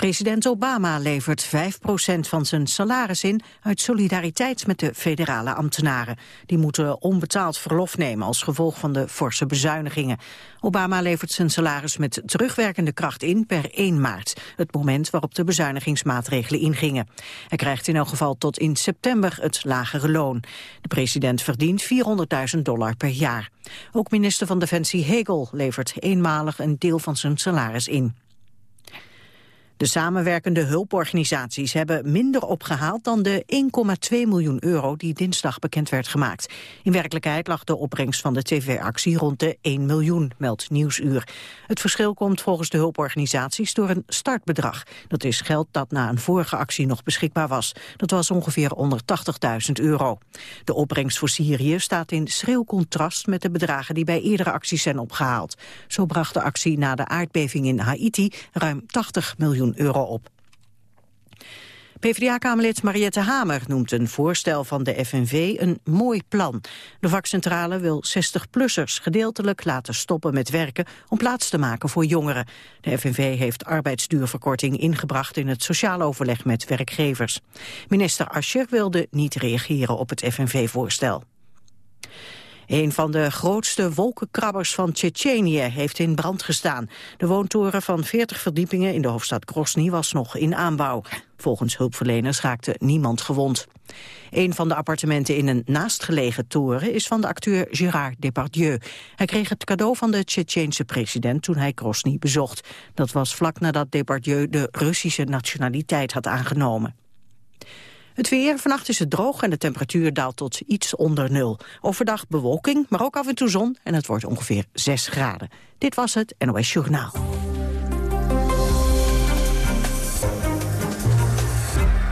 President Obama levert 5% van zijn salaris in uit solidariteit met de federale ambtenaren. Die moeten onbetaald verlof nemen als gevolg van de forse bezuinigingen. Obama levert zijn salaris met terugwerkende kracht in per 1 maart, het moment waarop de bezuinigingsmaatregelen ingingen. Hij krijgt in elk geval tot in september het lagere loon. De president verdient 400.000 dollar per jaar. Ook minister van Defensie Hegel levert eenmalig een deel van zijn salaris in. De samenwerkende hulporganisaties hebben minder opgehaald dan de 1,2 miljoen euro die dinsdag bekend werd gemaakt. In werkelijkheid lag de opbrengst van de tv-actie rond de 1 miljoen, meldt Nieuwsuur. Het verschil komt volgens de hulporganisaties door een startbedrag. Dat is geld dat na een vorige actie nog beschikbaar was. Dat was ongeveer onder 80.000 euro. De opbrengst voor Syrië staat in schril contrast met de bedragen die bij eerdere acties zijn opgehaald. Zo bracht de actie na de aardbeving in Haiti ruim 80 miljoen euro op. PvdA-kamerlid Mariette Hamer noemt een voorstel van de FNV een mooi plan. De vakcentrale wil 60-plussers gedeeltelijk laten stoppen met werken om plaats te maken voor jongeren. De FNV heeft arbeidsduurverkorting ingebracht in het sociaal overleg met werkgevers. Minister Ascher wilde niet reageren op het FNV-voorstel. Een van de grootste wolkenkrabbers van Tsjetsjenië heeft in brand gestaan. De woontoren van 40 verdiepingen in de hoofdstad Grozny was nog in aanbouw. Volgens hulpverleners raakte niemand gewond. Een van de appartementen in een naastgelegen toren is van de acteur Gérard Depardieu. Hij kreeg het cadeau van de Tsjetsjeense president toen hij Grozny bezocht. Dat was vlak nadat Depardieu de Russische nationaliteit had aangenomen. Het weer, vannacht is het droog en de temperatuur daalt tot iets onder nul. Overdag bewolking, maar ook af en toe zon en het wordt ongeveer 6 graden. Dit was het NOS Journaal.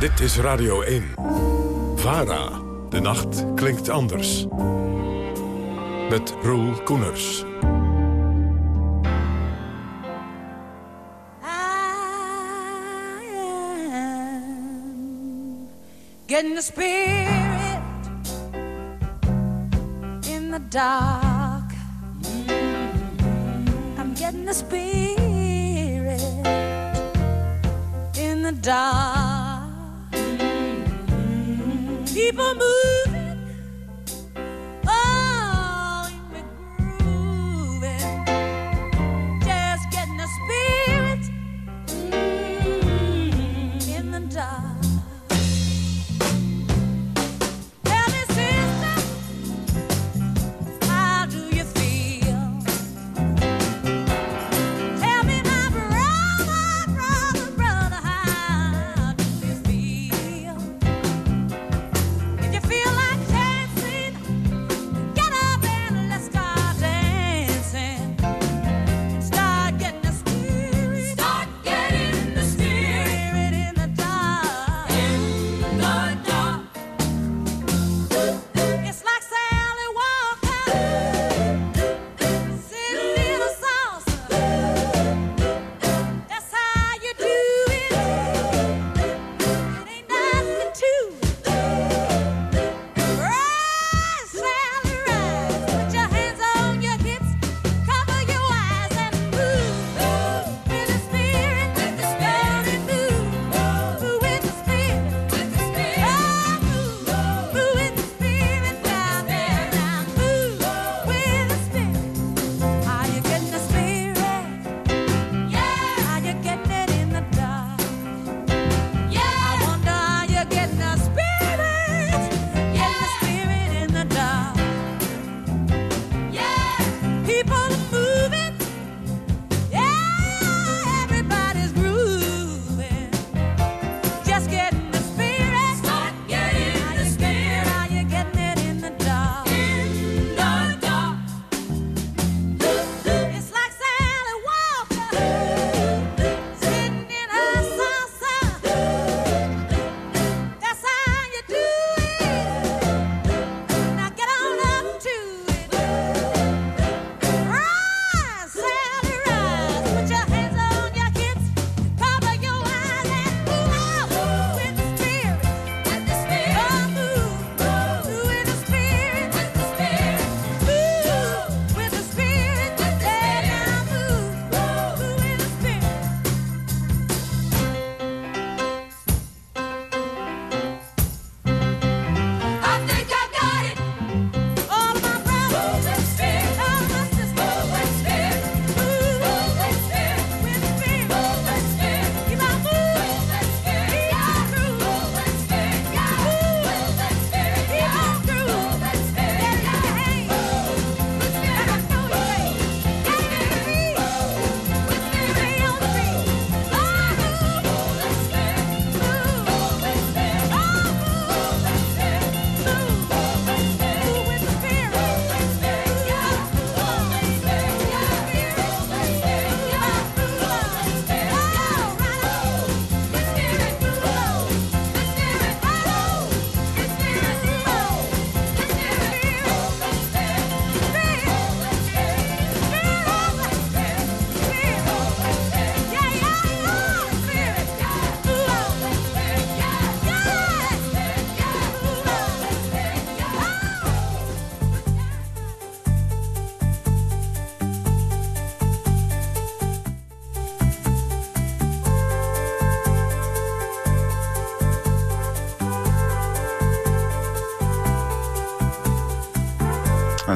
Dit is Radio 1. VARA. De nacht klinkt anders. Met Roel Koeners. Getting the spirit in the dark. Mm-hmm. I'm getting the spirit in the dark. Mm-hmm. People move.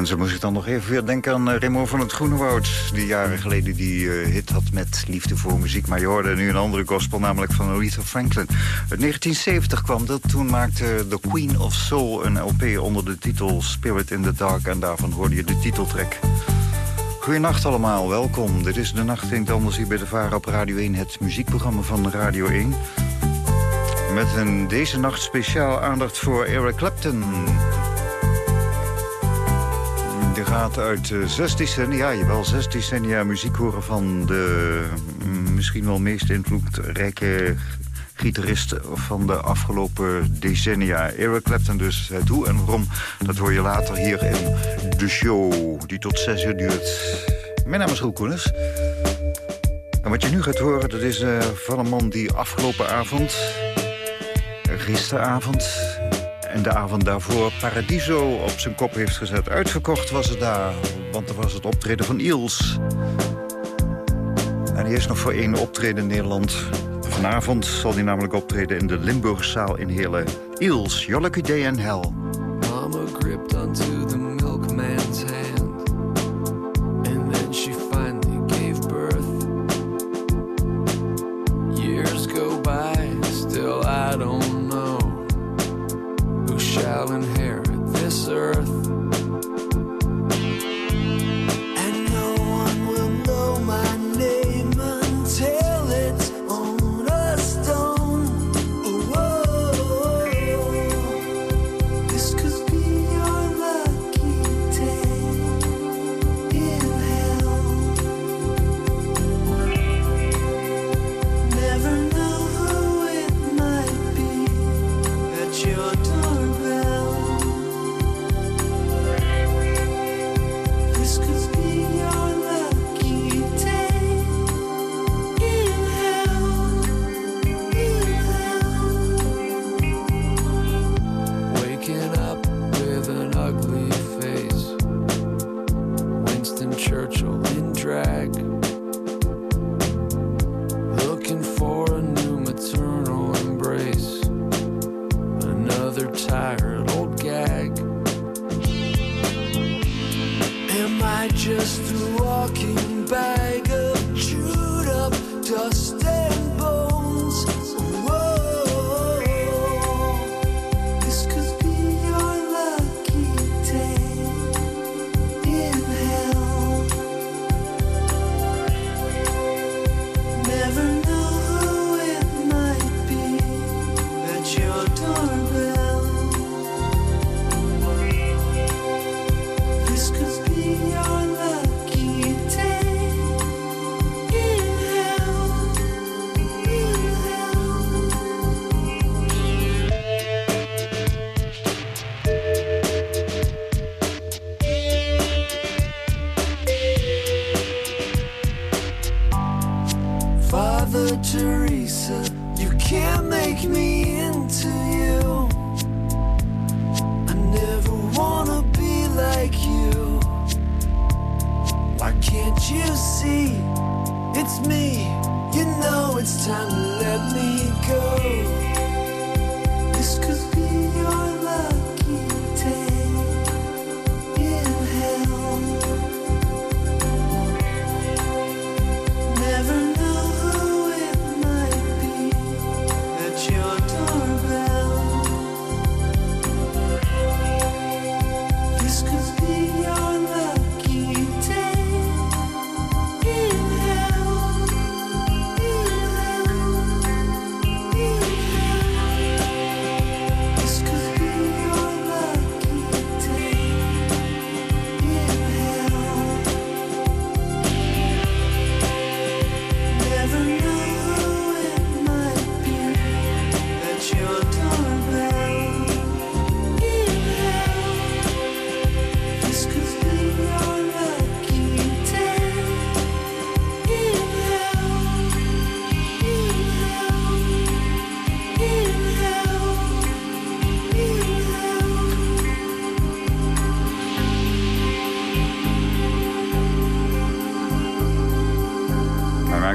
En ze moest ik dan nog even weer denken aan uh, Raymond van het Groenewoud... die jaren geleden die uh, hit had met Liefde voor Muziek. Maar je hoorde nu een andere gospel, namelijk van Aretha Franklin. Uit 1970 kwam dat. Toen maakte The Queen of Soul een LP onder de titel Spirit in the Dark. En daarvan hoorde je de titeltrack. Goedenacht allemaal, welkom. Dit is De Nacht in Anders hier bij de Vara op Radio 1... het muziekprogramma van Radio 1. Met een deze nacht speciaal aandacht voor Eric Clapton gaat uit uh, zes decennia, ja, jawel, zes decennia muziek horen van de mm, misschien wel meest invloedrijke gitarist van de afgelopen decennia. Eric Clapton dus, het hoe en waarom, dat hoor je later hier in de show, die tot zes uur duurt. Mijn naam is Roel Koenens. En wat je nu gaat horen, dat is uh, van een man die afgelopen avond, gisteravond, en de avond daarvoor Paradiso op zijn kop heeft gezet. Uitverkocht was het daar, want er was het optreden van Iels. En hij is nog voor één optreden in Nederland. Vanavond zal hij namelijk optreden in de Limburgzaal in Heerlen. Iels, Jolleke Day and Hell.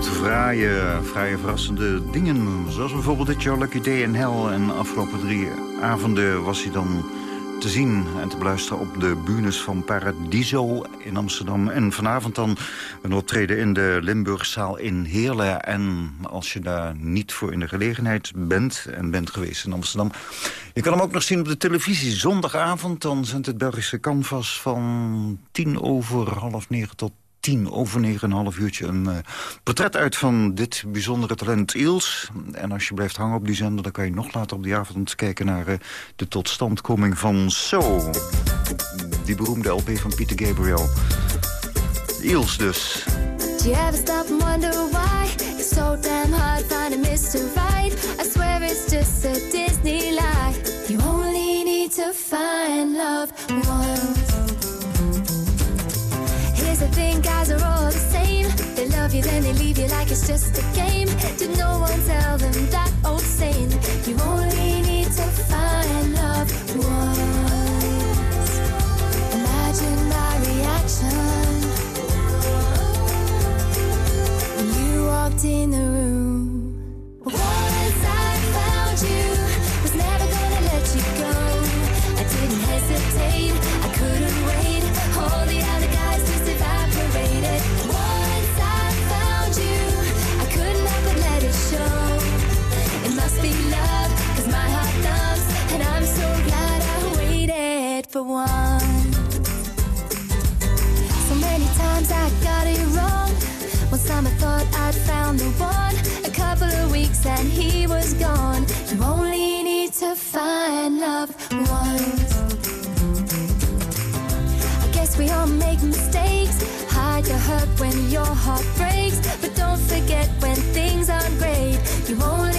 Vrij verrassende dingen. Zoals bijvoorbeeld dit Your Lucky Day in Hell. En de afgelopen drie avonden was hij dan te zien en te beluisteren op de bunes van Paradiso in Amsterdam. En vanavond dan een optreden in de Limburgzaal in Heerlen. En als je daar niet voor in de gelegenheid bent en bent geweest in Amsterdam... je kan hem ook nog zien op de televisie. Zondagavond dan zendt het Belgische Canvas van tien over half negen tot tien over negen, een half uurtje een uh, portret uit van dit bijzondere talent Iels. En als je blijft hangen op die zender, dan kan je nog later op die avond kijken naar uh, de totstandkoming van So. Die beroemde LP van Peter Gabriel. Iels dus. Do you ever stop and wonder why it's so damn hard finding Mr. Right? I swear it's just a Disney lie. You only need to find love once. Guys are all the same. They love you, then they leave you like it's just a game. Did no one tell them that old saying? You only need to find love once. Imagine my reaction when you walked in the room. Once I found you, was never gonna let you go. I didn't hesitate, for one. So many times I got it wrong. One I thought I'd found the one. A couple of weeks and he was gone. You only need to find love once. I guess we all make mistakes. Hide your hurt when your heart breaks. But don't forget when things aren't great. You only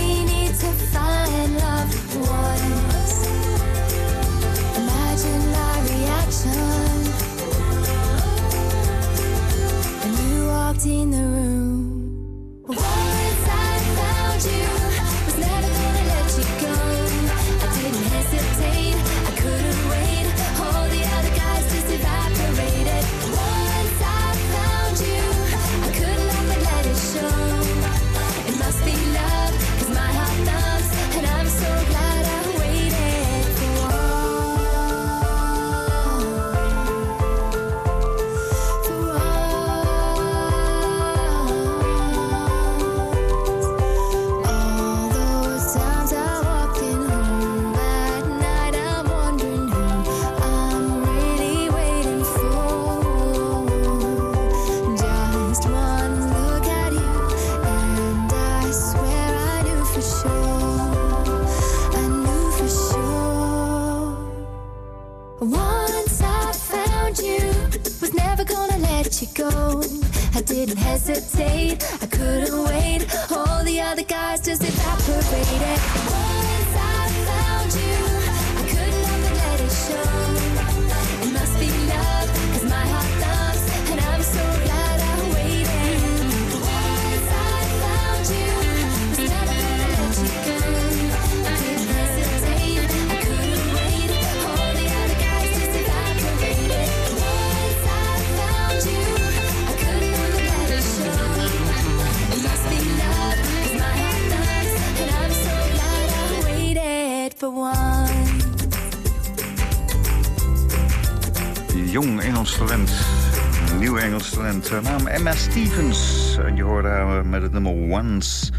Hesitate, I couldn't wait. All the other guys just evaporated. Jong Engels talent. Nieuw Engels talent. Haar naam Emma Stevens. En je hoorde haar met het nummer Once.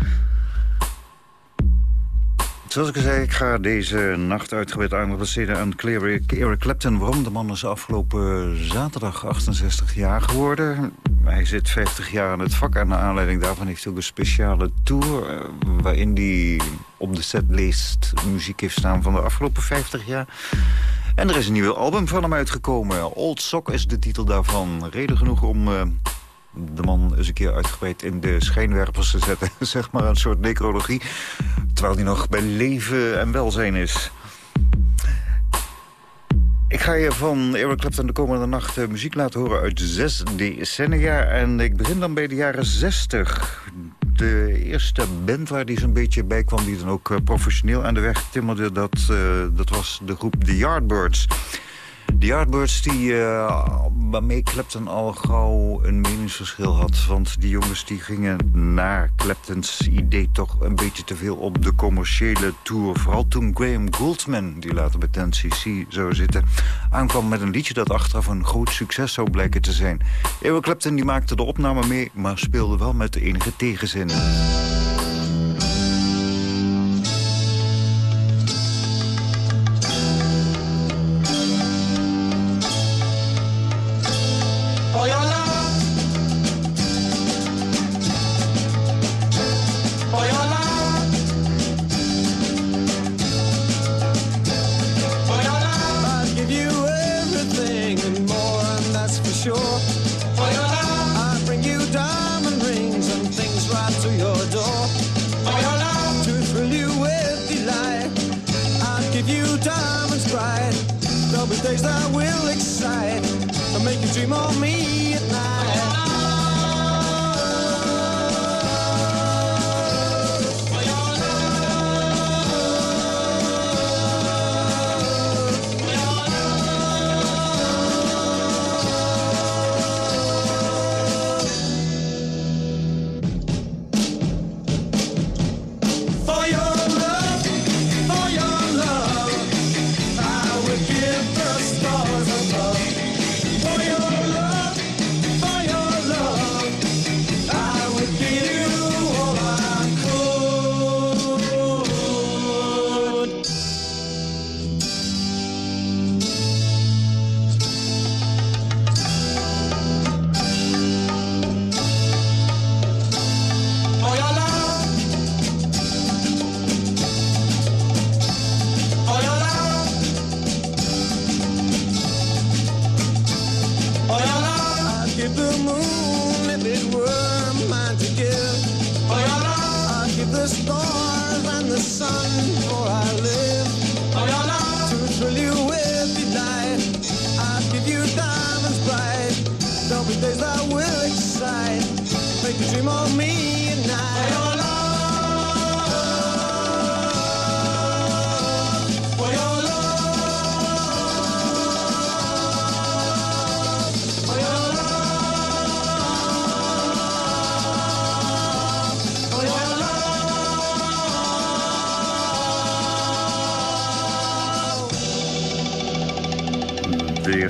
Zoals ik al zei, ik ga deze nacht uitgebreid aandacht besteden aan Eric Clapton. Waarom? De man is afgelopen zaterdag 68 jaar geworden. Hij zit 50 jaar in het vak. En naar aanleiding daarvan heeft hij ook een speciale tour... eh, waarin hij op de setlist muziek heeft staan van de afgelopen 50 jaar. En er is een nieuwe album van hem uitgekomen. Old Sock is de titel daarvan. Reden genoeg om eh, de man eens een keer uitgebreid in de schijnwerpers te zetten. zeg maar een soort necrologie. Terwijl hij nog bij leven en welzijn is. Ik ga je van Eric Clapton de komende nacht eh, muziek laten horen uit zes decennia. En ik begin dan bij de jaren 60. De eerste band waar die zo'n beetje bij kwam... die dan ook eh, professioneel aan de weg timmerde... dat, eh, dat was de groep The Yardbirds. De Yardbirds die, uh, waarmee Clapton al gauw een meningsverschil had. Want die jongens die gingen naar Claptons idee toch een beetje te veel op de commerciële tour. Vooral toen Graham Gouldman, die later bij Ten CC zou zitten... aankwam met een liedje dat achteraf een groot succes zou blijken te zijn. Eric Clapton die maakte de opname mee, maar speelde wel met enige tegenzin. more me.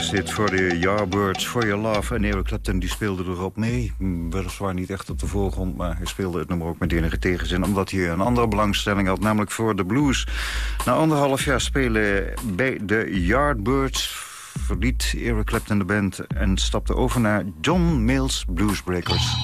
Dit voor de Yardbirds, For Your Love. En Eric Clapton die speelde erop mee. Weliswaar niet echt op de voorgrond, maar hij speelde het nummer ook met enige tegenzin... omdat hij een andere belangstelling had, namelijk voor de blues. Na anderhalf jaar spelen bij de Yardbirds verliet Eric Clapton de band... en stapte over naar John Mills Bluesbreakers.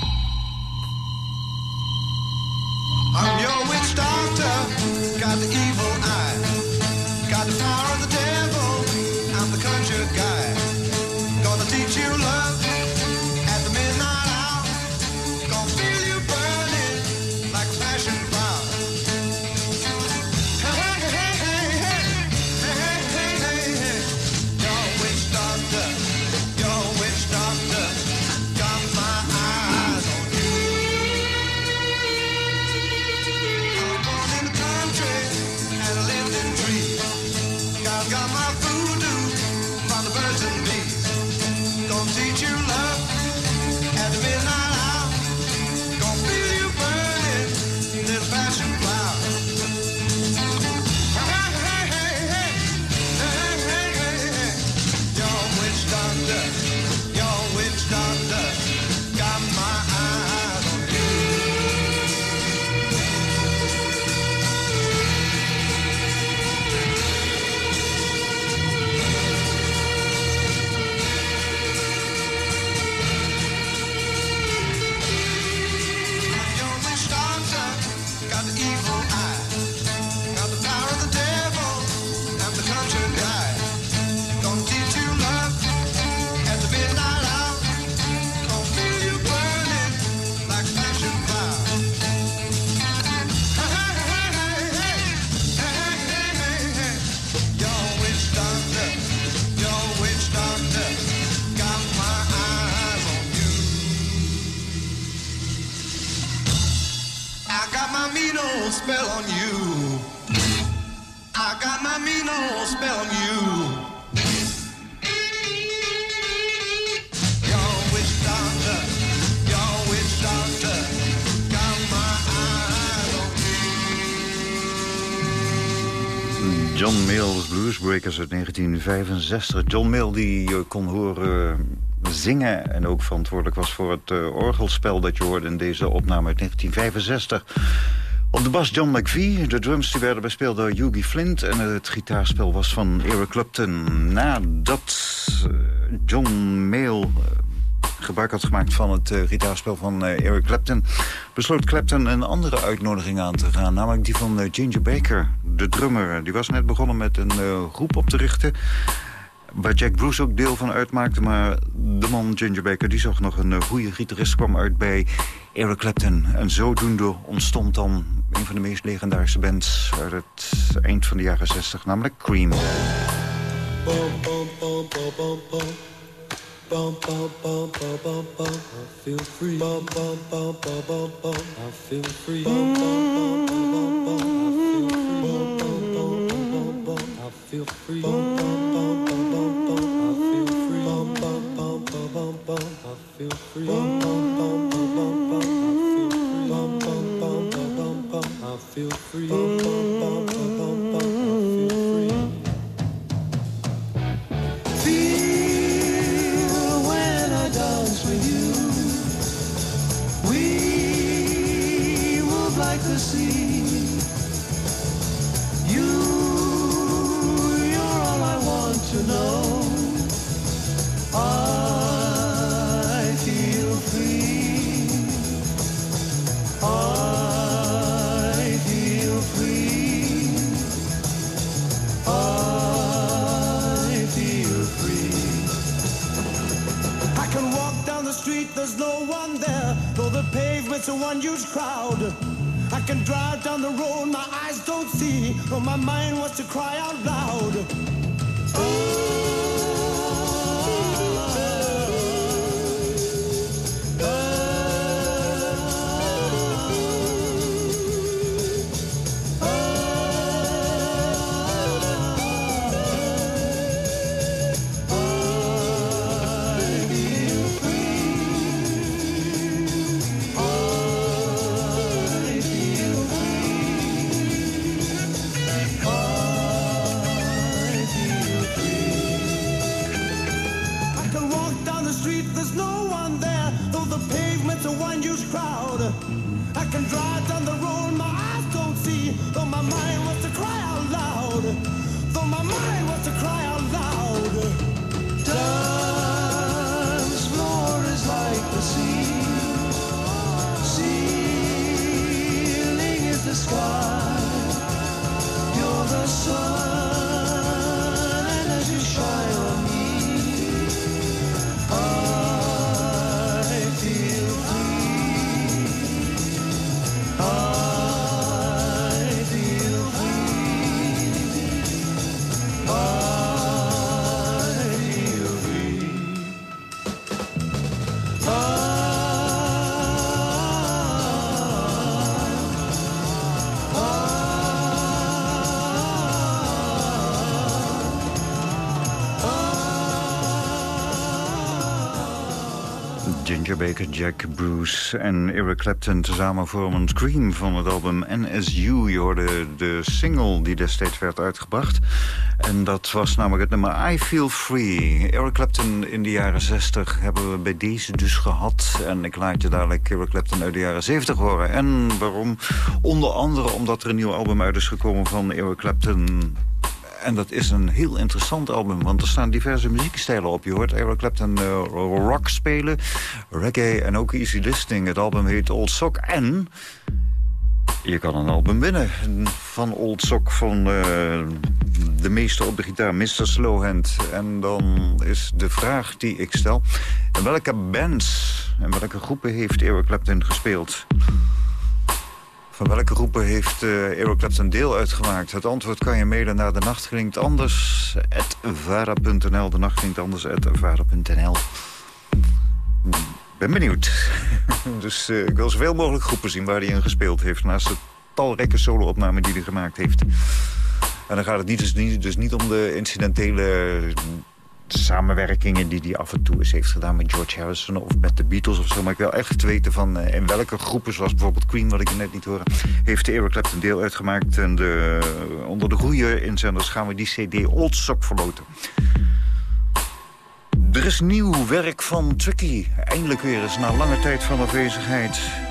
spell on you. John Mills, Bluesbreakers uit 1965. John Mill die je kon horen eh, zingen en ook verantwoordelijk was voor het eh, orgelspel dat je hoorde in deze opname uit 1965. Op de bas John McVie, de drums die werden bespeeld door Yugi Flint... en het gitaarspel was van Eric Clapton. Nadat uh, John Mayall uh, gebruik had gemaakt van het uh, gitaarspel van Eric Clapton... besloot Clapton een andere uitnodiging aan te gaan. Namelijk die van Ginger Baker, de drummer. Die was net begonnen met een groep op te richten... waar Jack Bruce ook deel van uitmaakte. Maar de man Ginger Baker die zag nog een goede gitarist... kwam uit bij Eric Clapton. En zodoende ontstond dan een van de meest legendarische bands... uit het eind van de jaren 60, namelijk Cream. I feel free bum I feel free. bum but my mind wants to cry out loud. Ginger Baker, Jack Bruce en Eric Clapton tezamen vormen een Scream van het album NSU. Je hoorde de single die destijds werd uitgebracht. En dat was namelijk het nummer I Feel Free. Eric Clapton in de jaren 60 hebben we bij deze dus gehad. En ik laat je dadelijk Eric Clapton uit de jaren 70 horen. En waarom? Onder andere omdat er een nieuw album uit is gekomen van Eric Clapton en dat is een heel interessant album, want er staan diverse muziekstijlen op. Je hoort Eric Clapton uh, rock spelen, reggae en ook easy listening. Het album heet Old Sock en je kan een album winnen van Old Sock van uh, de meester op de gitaar, Mr. Slowhand. En dan is de vraag die ik stel, welke bands en welke groepen heeft Eric Clapton gespeeld? Van welke groepen heeft uh, Clapton deel uitgemaakt? Het antwoord kan je mailen naar de nacht klinkt anders. vara.nl, de nacht klinkt anders. vara.nl. Ben benieuwd. dus uh, ik wil zoveel mogelijk groepen zien waar hij in gespeeld heeft. Naast de talrijke solo-opnamen die hij gemaakt heeft. En dan gaat het niet, dus, niet, dus niet om de incidentele samenwerkingen die hij af en toe eens heeft gedaan met George Harrison of met de Beatles of zo. Maar ik wil echt weten van uh, in welke groepen, zoals bijvoorbeeld Queen, wat ik net niet hoorde, heeft Eric Clapton deel uitgemaakt. En de, onder de goede inzenders gaan we die CD Old Sock verloten. Er is nieuw werk van Tricky. Eindelijk weer eens na lange tijd van afwezigheid.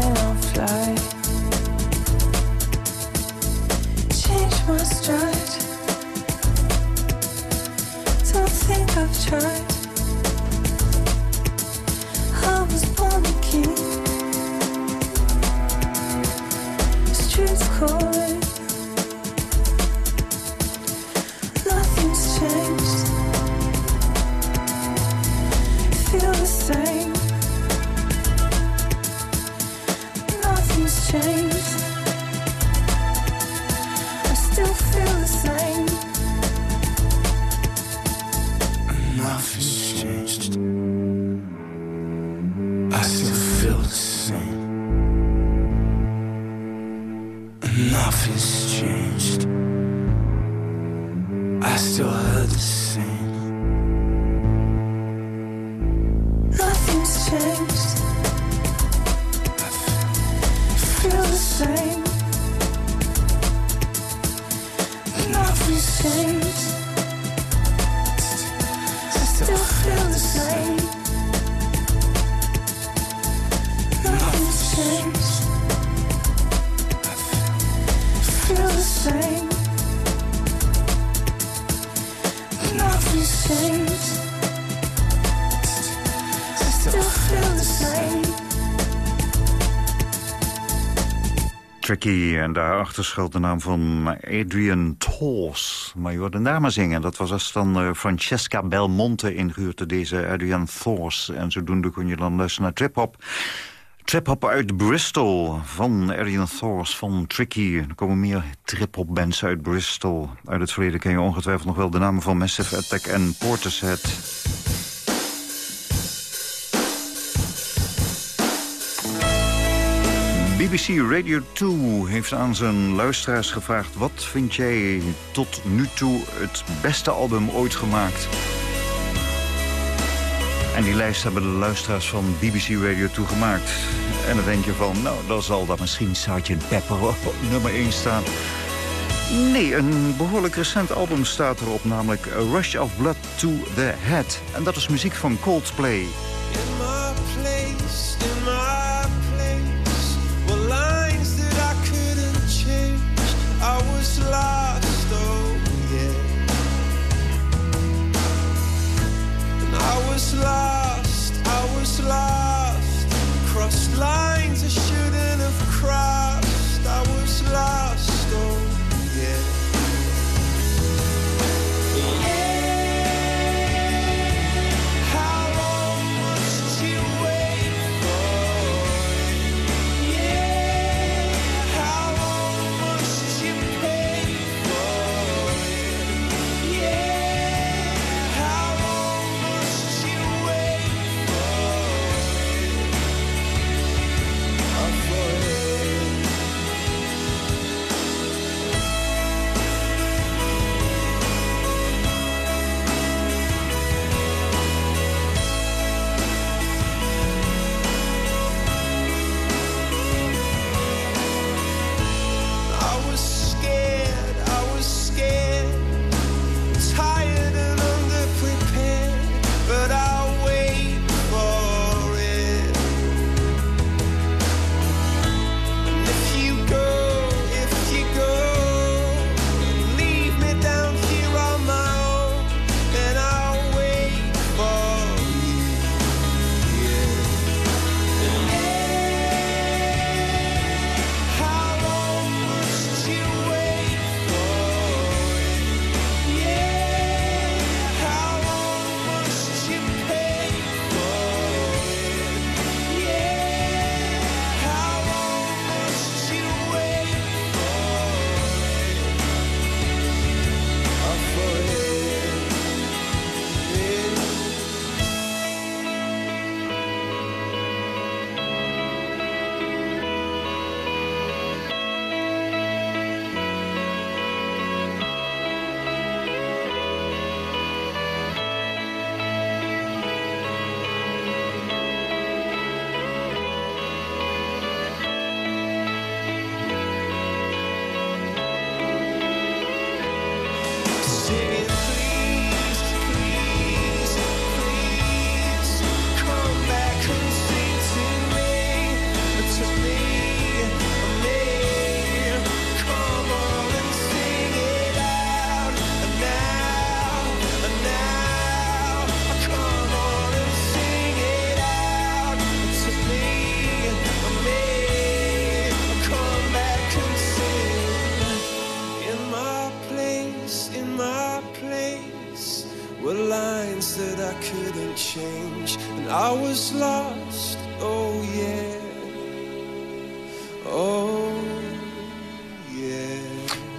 tell En daarachter schuilt de naam van Adrian Toos. Maar je maar zingen. Dat was als dan Francesca Belmonte ingehuurd deze Adrian Thors. En zodoende kon je dan luisteren naar trip-hop. Trip-hop uit Bristol van Adrian Thors van Tricky. Er komen meer trip-hop bands uit Bristol. Uit het verleden ken je ongetwijfeld nog wel de namen van Massive Attack en Portishead. BBC Radio 2 heeft aan zijn luisteraars gevraagd... wat vind jij tot nu toe het beste album ooit gemaakt? En die lijst hebben de luisteraars van BBC Radio 2 gemaakt. En dan denk je van, nou, dan zal dat misschien Sgt. Pepper op nummer 1 staan. Nee, een behoorlijk recent album staat erop, namelijk Rush of Blood to the Head. En dat is muziek van Coldplay. Lost, oh yeah. I was lost, I was lost. Crossed lines I shouldn't have crossed. I was lost,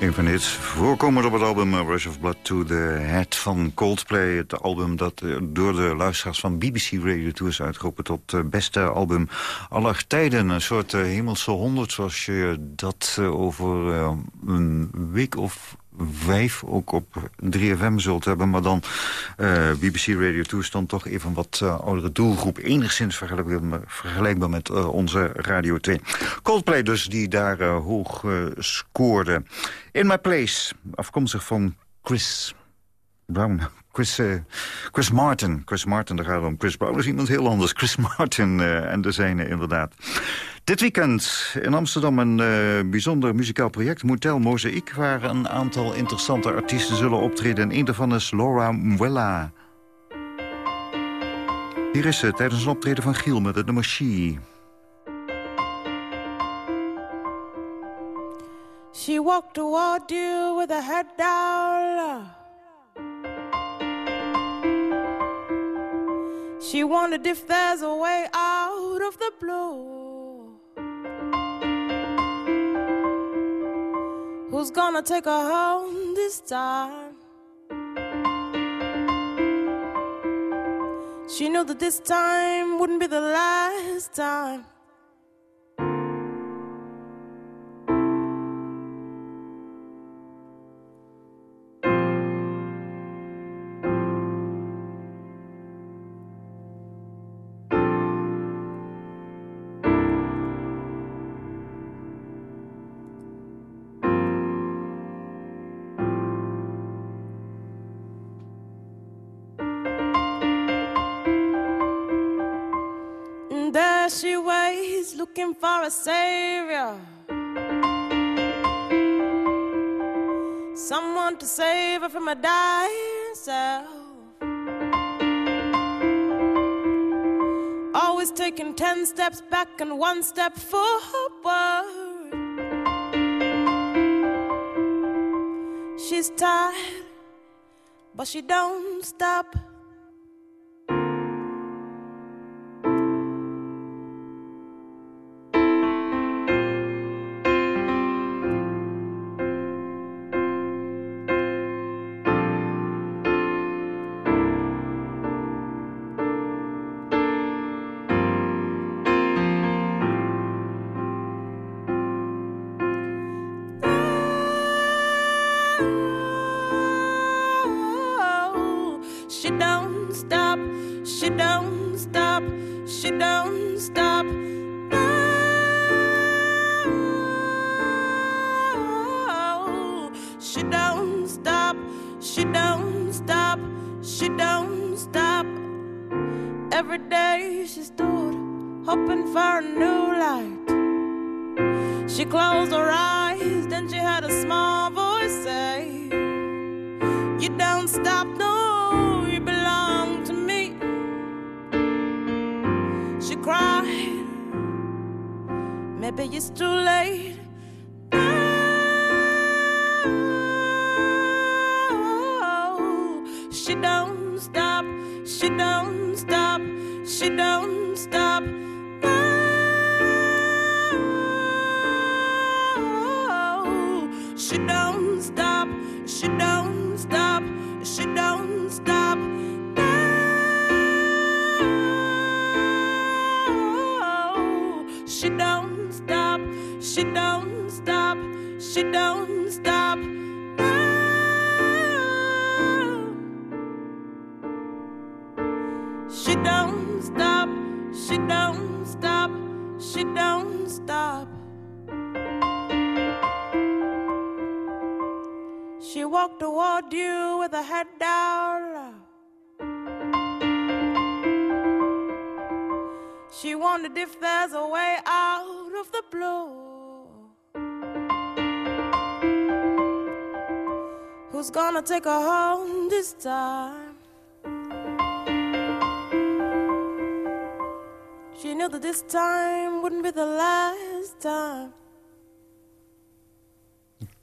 Een van de hits voorkomend op het album uh, Rush of Blood to the Head van Coldplay. Het album dat uh, door de luisteraars van BBC Radio 2 is uitgeroepen tot uh, beste album aller tijden. Een soort hemelse honderd zoals je dat over een week of vijf ook op 3FM zult hebben. Maar dan uh, BBC Radio 2 stond toch even wat uh, oudere doelgroep. Enigszins vergelijkbaar, vergelijkbaar met uh, onze Radio 2. Coldplay dus, die daar hoog scoorde. In My Place, afkomstig van Chris Brown. Chris, uh, Chris Martin. Chris Martin, daar gaat het om. Chris Brown is iemand heel anders. Chris Martin uh, en de zijne inderdaad. Dit weekend in Amsterdam een uh, bijzonder muzikaal project. Motel Mozaïek, waar een aantal interessante artiesten zullen optreden. En een daarvan is Laura Mwella. Hier is ze tijdens een optreden van Giel met het nummer She. She walked toward you with her head down She wondered if there's a way out of the blue. Who's gonna take her home this time? She knew that this time wouldn't be the last time. Looking for a savior. Someone to save her from a dying self. Always taking ten steps back and one step forward. She's tired, but she don't stop. she don't stop. No, she don't stop. She don't stop. She don't. Gonna take her home this time? She knew that this time wouldn't be the last time.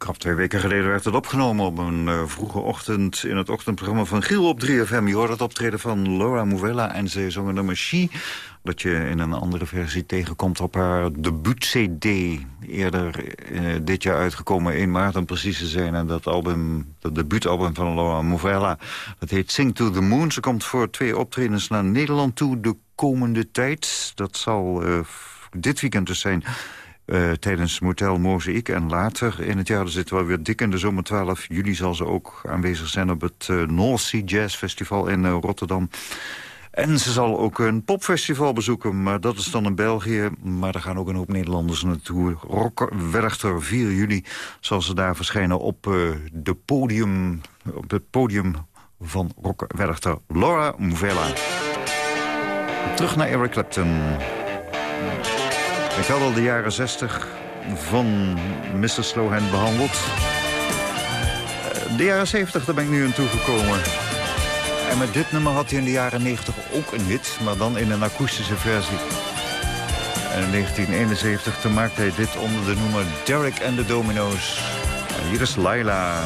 Krap twee weken geleden werd het opgenomen op een uh, vroege ochtend... in het ochtendprogramma van Giel op 3FM. Je hoort het optreden van Laura Mouvella en ze zongen nummer She... dat je in een andere versie tegenkomt op haar debuut-cd. Eerder uh, dit jaar uitgekomen 1 maart om precies te zijn. En dat album, dat debuutalbum van Laura Mouvella, dat heet Sing to the Moon. Ze komt voor twee optredens naar Nederland toe de komende tijd. Dat zal uh, dit weekend dus zijn... Uh, tijdens Motel Mozaïek. En later in het jaar, zitten we weer dik in de zomer, 12 juli... zal ze ook aanwezig zijn op het uh, North Sea Jazz Festival in uh, Rotterdam. En ze zal ook een popfestival bezoeken, maar dat is dan in België. Maar er gaan ook een hoop Nederlanders naartoe. Rock Werchter, 4 juli zal ze daar verschijnen op, de podium, op het podium van Rock Werchter. Laura Mouvella. Terug naar Eric Clapton. Ik had al de jaren 60 van Mr. Slowhand behandeld. De jaren 70, daar ben ik nu aan toegekomen. En met dit nummer had hij in de jaren 90 ook een hit, maar dan in een akoestische versie. En in 1971 toen maakte hij dit onder de noemer Derek and the Dominoes. En hier is Laila.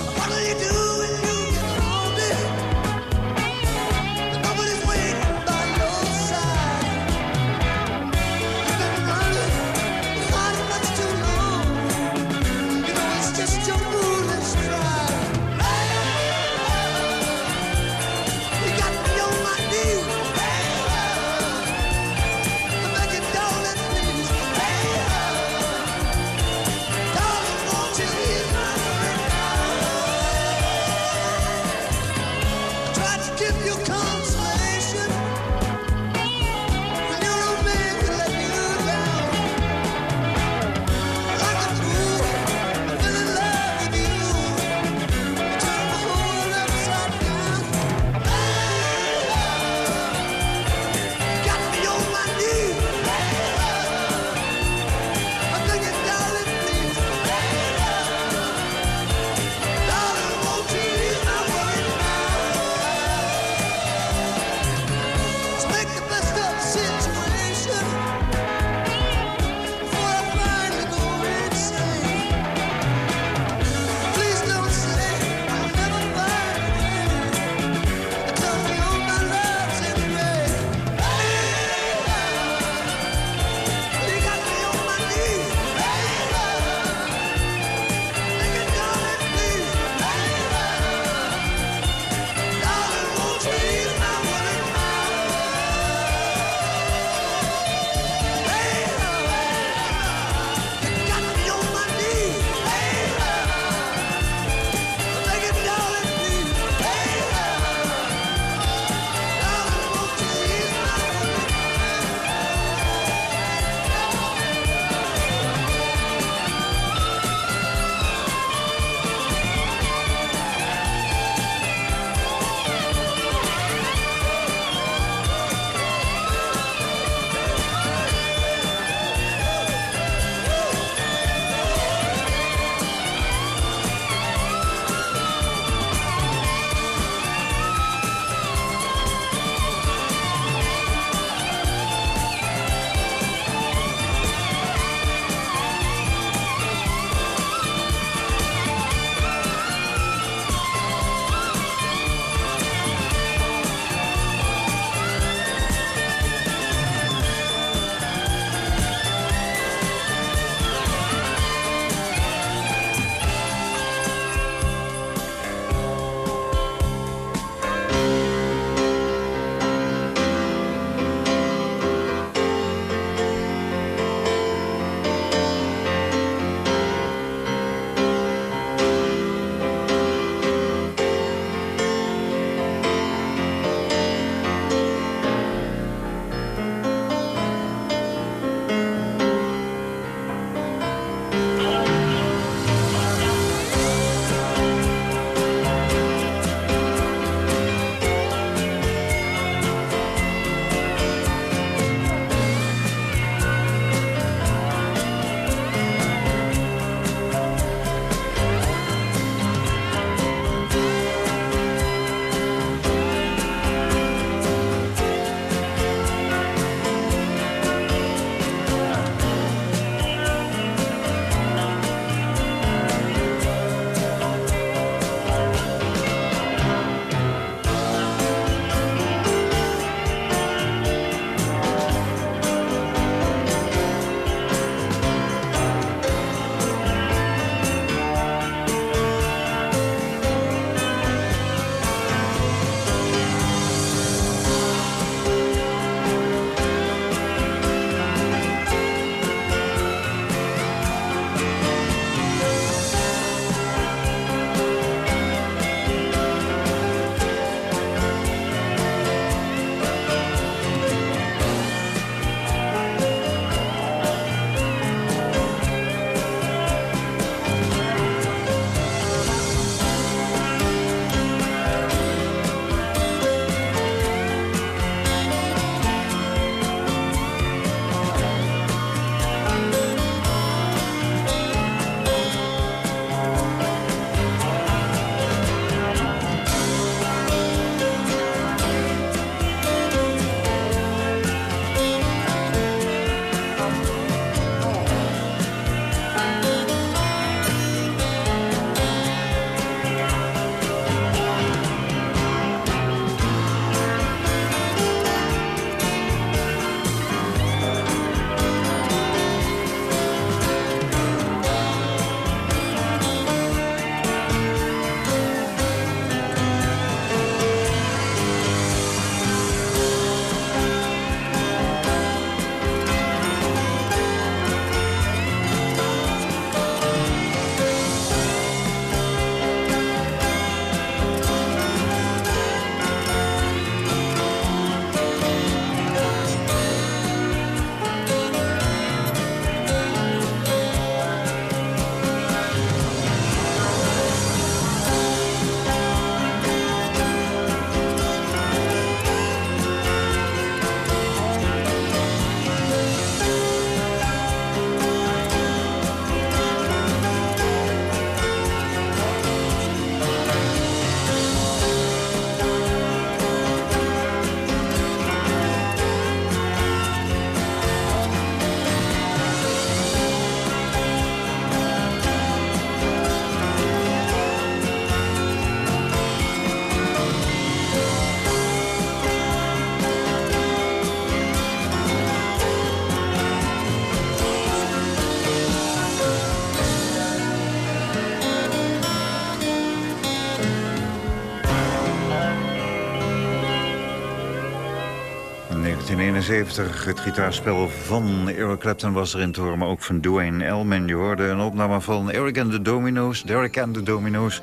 1971. Het gitaarspel van Eric Clapton was erin te horen, maar ook van Dwayne Elman. Je hoorde een opname van Eric and the Dominoes, Derek and the Dominoes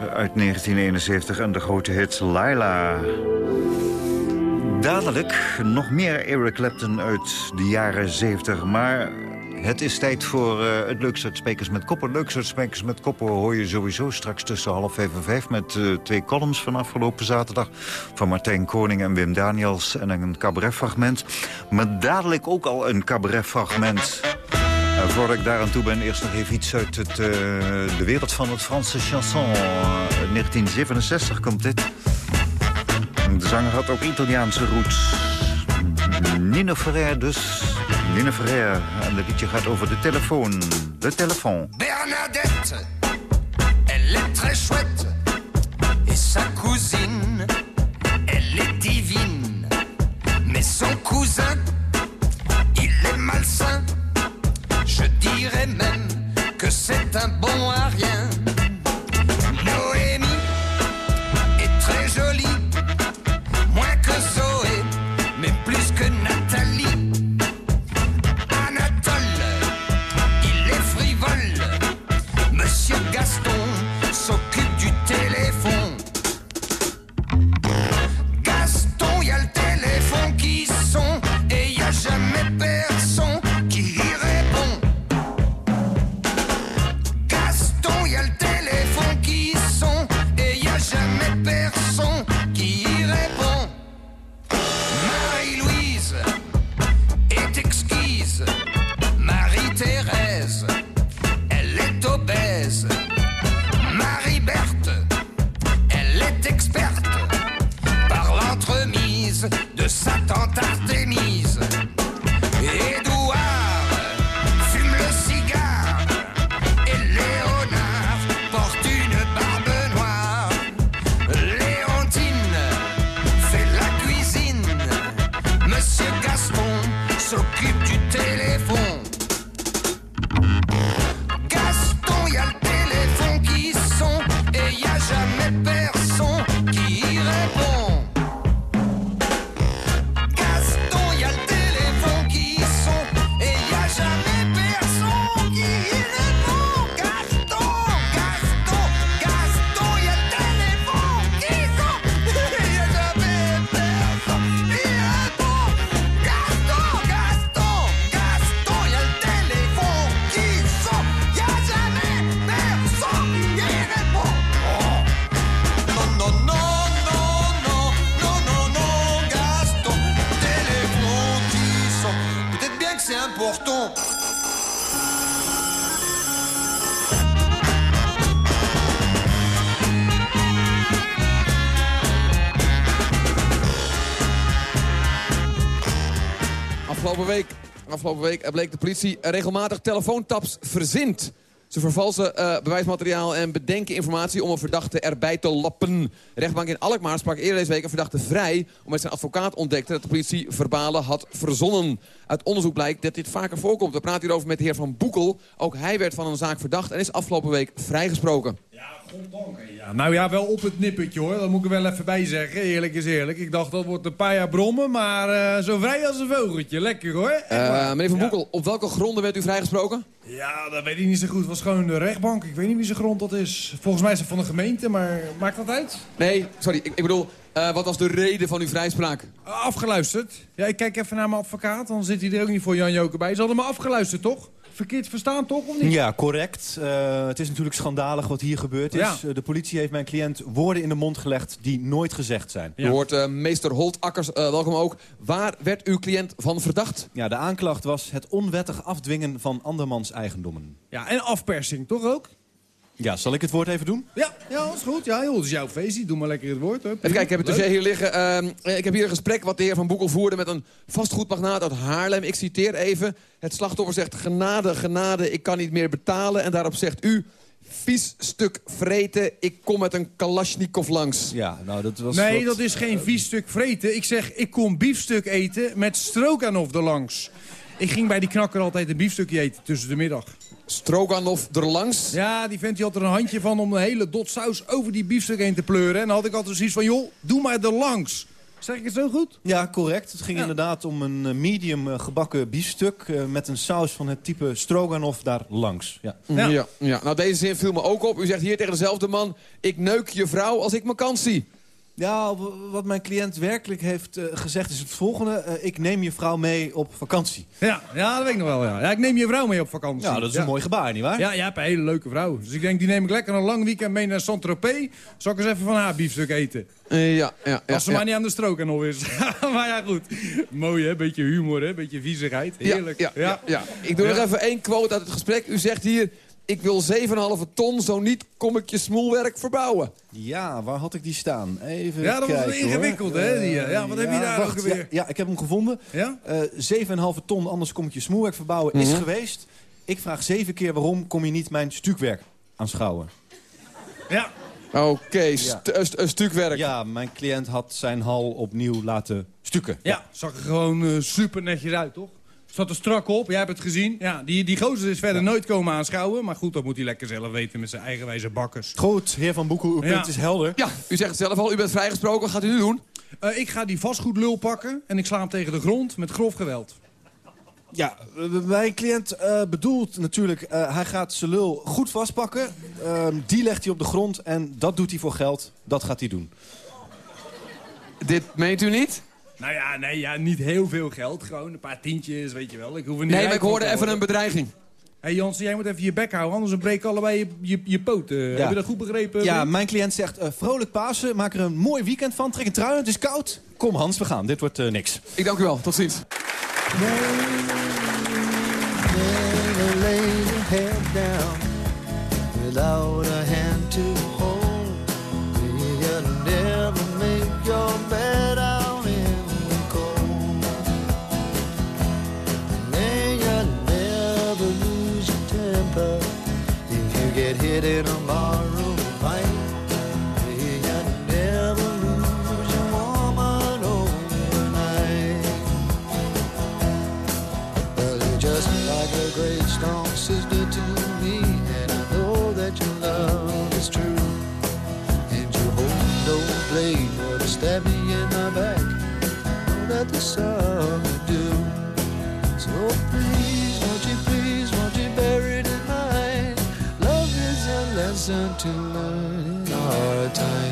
uit 1971 en de grote hit Laila. Dadelijk nog meer Eric Clapton uit de jaren 70, maar het is tijd voor uh, het uit Spekers met Koppen. Leukste uit Spekers met Koppen hoor je sowieso straks tussen half vijf en vijf... met uh, twee columns van afgelopen zaterdag... van Martijn Koning en Wim Daniels en een cabaretfragment. Maar dadelijk ook al een cabaretfragment... Uh, voordat ik daar aan toe ben, eerst nog even iets uit het, de wereld van het Franse chanson. 1967 komt dit. De zanger had ook Italiaanse roots. Nino Ferrer dus. Nino Ferrer. En het liedje gaat over de telefoon. De telefoon. Bernadette, elle est très chouette. Et sa cousine, elle est divine. Mais son cousin, il est malsain. Je dirais même afgelopen week bleek de politie regelmatig telefoontaps verzint. Ze vervalsen eh, bewijsmateriaal en bedenken informatie om een verdachte erbij te lappen. De rechtbank in Alkmaar sprak eerder deze week een verdachte vrij... omdat zijn advocaat ontdekte dat de politie verbalen had verzonnen. Uit onderzoek blijkt dat dit vaker voorkomt. We praten hierover met de heer Van Boekel. Ook hij werd van een zaak verdacht en is afgelopen week vrijgesproken. Ja, nou ja, wel op het nippertje hoor. Dat moet ik er wel even bij zeggen. Eerlijk is eerlijk. Ik dacht dat wordt een paar jaar brommen, maar eh, zo vrij als een vogeltje. Lekker hoor. Waar. meneer Van Ja. Boekel, op welke gronden werd u vrijgesproken? Ja, dat weet ik niet zo goed. Het was gewoon de rechtbank. Ik weet niet wie zijn grond dat is. Volgens mij is het van de gemeente, maar maakt dat uit? Nee, sorry, ik, ik bedoel, eh, wat was de reden van uw vrijspraak? Afgeluisterd. Ja, ik kijk even naar mijn advocaat. Dan zit hij er ook niet voor Jan Joker bij. Ze hadden me afgeluisterd, toch? Verkeerd verstaan, toch? Of niet? Ja, correct. Eh, het is natuurlijk schandalig wat hier gebeurd is. Ja. Eh, de politie heeft mijn cliënt woorden in de mond gelegd die nooit gezegd zijn. U hoort eh, meester Holtakkers, eh, welkom ook. Waar werd uw cliënt van verdacht? Ja, de aanklacht was het onwettig afdwingen van andermans eigendommen. Ja, en afpersing, toch ook? Ja, zal ik het woord even doen? Ja, ja, dat is goed. Ja, joh, het is jouw feestje. Doe maar lekker het woord. Hoor. Even kijken, ik heb het dossier hier liggen. Ehm, eh, ik heb hier een gesprek wat de heer Van Boekel voerde met een vastgoedmagnaat uit Haarlem. Ik citeer even. Het slachtoffer zegt, genade, genade, ik kan niet meer betalen. En daarop zegt u, vies stuk vreten, ik kom met een kalasjnikov langs. Ja, nou dat was... Nee, wat- dat is geen vies stuk vreten. Ik zeg, ik kom biefstuk eten met stroganoff erlangs. Ik ging bij die knakker altijd een biefstukje eten tussen de middag. Stroganoff erlangs? Ja, die vent die had er een handje van om een hele dot saus over die biefstuk heen te pleuren. En dan had ik altijd zoiets van, joh, doe maar erlangs. Zeg ik het zo goed? Ja, correct. Het ging inderdaad om een eh, medium eh, gebakken biefstuk... eh, met een saus van het type stroganoff daar langs. Ja. Ja. Ja, Nou, deze zin viel me ook op. U zegt hier tegen dezelfde man... ik neuk je vrouw als ik mijn kans zie. Ja, wat mijn cliënt werkelijk heeft eh, gezegd is het volgende. Eh, ik neem je vrouw mee op vakantie. Ja, ja, dat weet ik nog wel. Ja. ja, ik neem je vrouw mee op vakantie. Ja, dat is een mooi gebaar, nietwaar? Ja, jij hebt een hele leuke vrouw. Dus ik denk, die neem ik lekker een lang weekend mee naar Saint-Tropez. Zal ik eens even van haar biefstuk eten? Eh, ja, ja, ja. Als ze ja. maar niet aan de strook en nog is. maar ja, goed. Mooi, hè? Beetje humor, hè? Beetje viezigheid. Heerlijk. Ja, ja, ja, ja. Ik doe Ja. nog even één quote uit het gesprek. U zegt hier... ik wil 7,5 ton, zo niet kom ik je smoelwerk verbouwen. Ja, waar had ik die staan? Even Ja, dat was kijken, wel ingewikkeld, hè, die, eh, ja, wat heb je daar wacht, ook weer? Ja, ja, ik heb hem gevonden. Ja? Eh 7,5 ton, anders kom ik je smoelwerk verbouwen, is Mhm. geweest. Ik vraag zeven keer waarom kom je niet mijn stukwerk aanschouwen. Ja. Oké, st- een st- een stukwerk. Ja, mijn cliënt had zijn hal opnieuw laten stukken. Ja, zag er gewoon eh, super netjes uit, toch? Zat er strak op, jij hebt het gezien. Ja, die, die gozer is verder nooit komen aanschouwen. Maar goed, dat moet hij lekker zelf weten met zijn eigenwijze bakkers. Goed, heer Van Boekel, uw Ja. punt is helder. Ja, u zegt het zelf al, u bent vrijgesproken. Wat gaat u nu doen? Eh, ik ga die vastgoedlul pakken en ik sla hem tegen de grond met grof geweld. Ja, mijn cliënt eh, bedoelt natuurlijk, eh, hij gaat zijn lul goed vastpakken. Ehm, die legt hij op de grond en dat doet hij voor geld. Dat gaat hij doen. Dit meent u niet? Nou ja, nee, ja, niet heel veel geld. Gewoon een paar tientjes, weet je wel. Ik hoef er niet Nee, maar ik hoorde even een bedreiging. Hé hey Jansen, jij moet even je bek houden, anders breken allebei je, je, je poten. Heb je dat goed begrepen? Ja, mijn cliënt zegt eh, vrolijk Pasen, maak er een mooi weekend van. Trek een trui, het is koud. Kom Hans, we gaan. Dit wordt eh, niks. Ik dank u wel. Tot ziens. Lay stab me in my back. Know that the sun would do. So please, won't you please, won't you bear it in mind? Love is a lesson to learn in our time.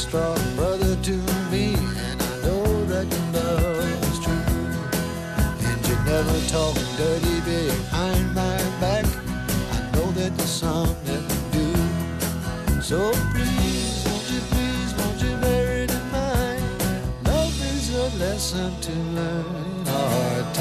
Strong brother to me, and I know that your love is true. And you never talk dirty behind my back. I know that there's something to do. So please, won't you please, won't you bear it in mind? Love is a lesson to learn in our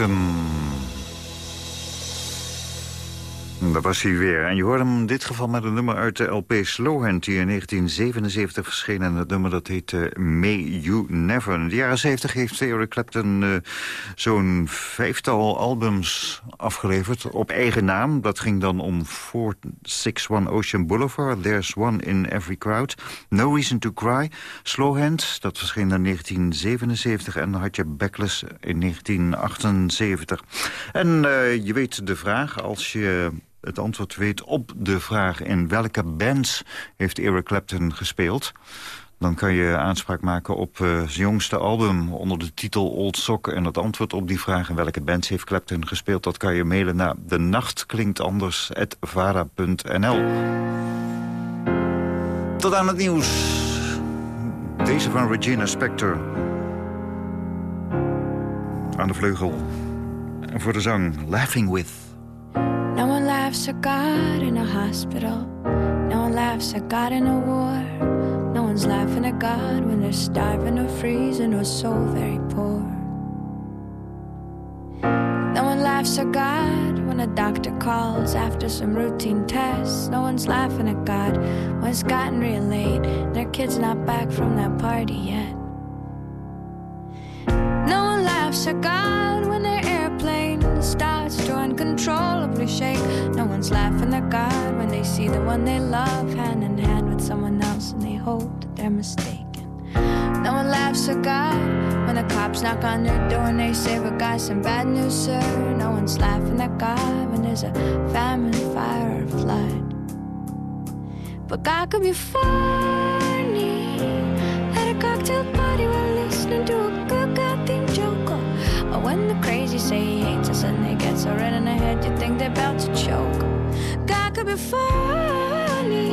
Eric was hij weer. En je hoorde hem in dit geval met een nummer uit de LP Slowhand... die in 1977 verscheen. En het nummer dat heet May You Never. In de jaren 70 heeft Eric Clapton uh, zo'n vijftal albums afgeleverd... op eigen naam. Dat ging dan om 461 Ocean Boulevard... There's One in Every Crowd... No Reason to Cry... Slowhand, dat verscheen in 1977. En had je Backless in 1978. En uh, je weet de vraag, als je het antwoord weet op de vraag... in welke bands heeft Eric Clapton gespeeld... dan kan je aanspraak maken op uh, zijn jongste album onder de titel Old Sock. En het antwoord op die vraag in welke bands heeft Clapton gespeeld... dat kan je mailen naar de nacht klinkt anders vara.nl. Tot aan het nieuws. Deze van Regina Spector. Aan de vleugel. En voor de zang Laughing With. Laughs at God in a hospital. No one laughs at God in a war. No one's laughing at God when they're starving or freezing or so very poor. No one laughs at God when a doctor calls after some routine tests. No one's laughing at God when it's gotten real late and their kid's not back from that party yet. No one laughs at God uncontrollably shake. No one's laughing at God when they see the one they love hand in hand with someone else and they hope that they're mistaken. No one laughs at God when the cops knock on their door and they say, We got some bad news, sir. No one's laughing at God when there's a famine, fire, or flood. But God could be funny at a cocktail party while listening to a when the crazy say he hates us and they get so red in the head you think they're about to choke. God could be funny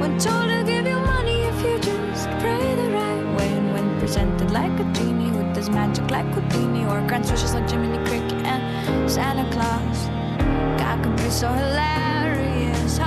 when told to give you money if you just pray the right way. And when presented like a genie with his magic like Houdini or grants wishes like Jiminy Cricket and Santa Claus. God could be so hilarious.